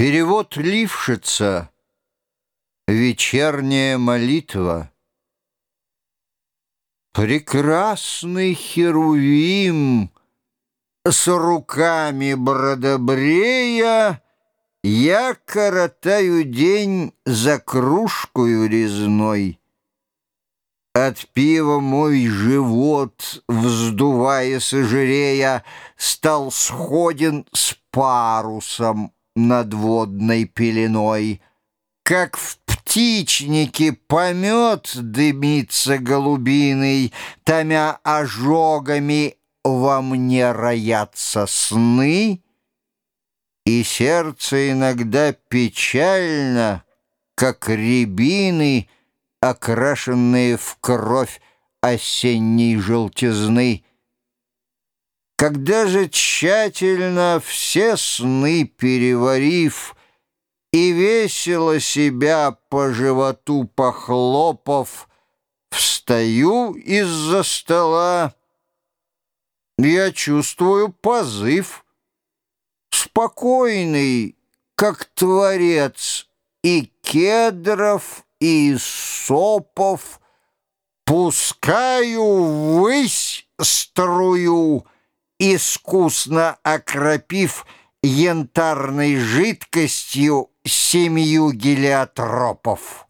Перевод Лившица. Вечерняя молитва. Прекрасный Херувим С руками бродобрея. Я коротаю день за кружкою резной. От пива мой живот, вздувая сожирея, Стал сходен с парусом над водной пеленой. Как в птичнике помет дымится голубиный, Томя ожогами во мне роятся сны, И сердце иногда печально, как рябины, Окрашенные в кровь осенней желтизны. Когда же тщательно все сны переварив И весело себя по животу похлопав, Встаю из-за стола, я чувствую позыв, Спокойный, как творец, и кедров, и сопов, Пускаю ввысь струю — искусно окропив янтарной жидкостью семью гелиотропов.